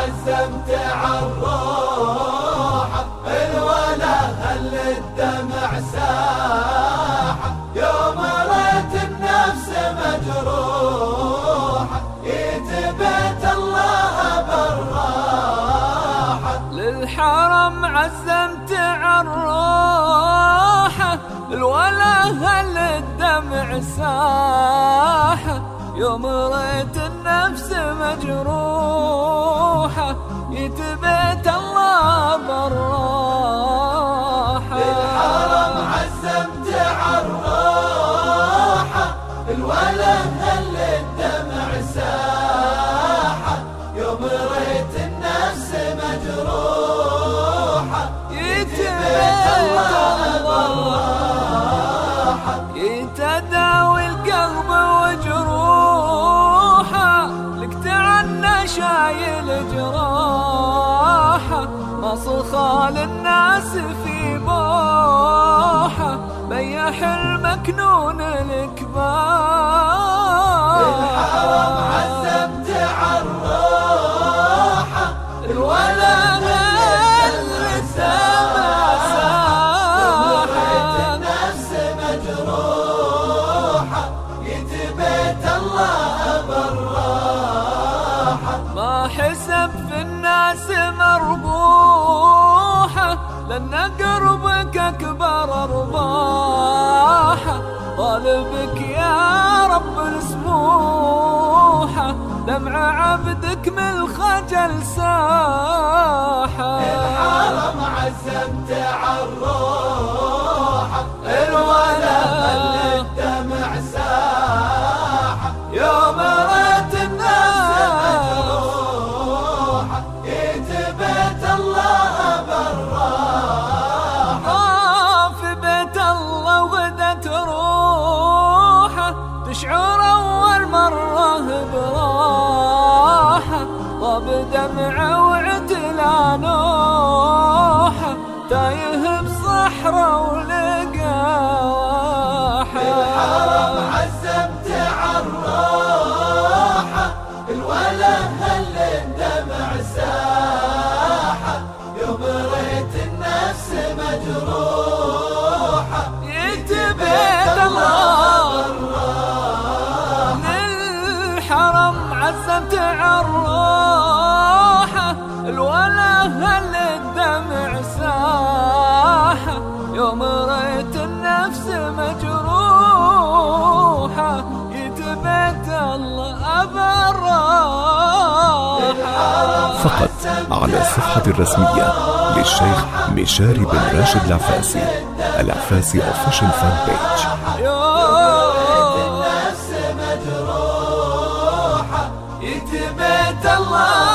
عزمت عالروح الولا هل الدمع ساحة؟ يوم ريت النفس مجروحة يتبت الله بالراحة. للحرم عزمت عالروحة الولا هل الدمع ساحة؟ يوم ريت النفس مجروحة. يتبت مصخال الناس في بوحة بيح المكنون الكبار. الحرم عزمت عالروحة الولا حسب في الناس مربوحة. لأن قربك أكبر أرباحة طالبك يا رب السموحة دمع عبدك من الخجل ساحة طاب دمعه وعتلى نوحه تايه بصحراء الحرم ولقاحه عزمت عزمت عالروحة الولا هل الدمع ساحة يوم ريت النفس مجروحة يتبيت الله بالراحة فقط على الصفحة الرسمية للشيخ مشاري بن راشد العفاسي العفاسي اوفيشال فان بيج الله.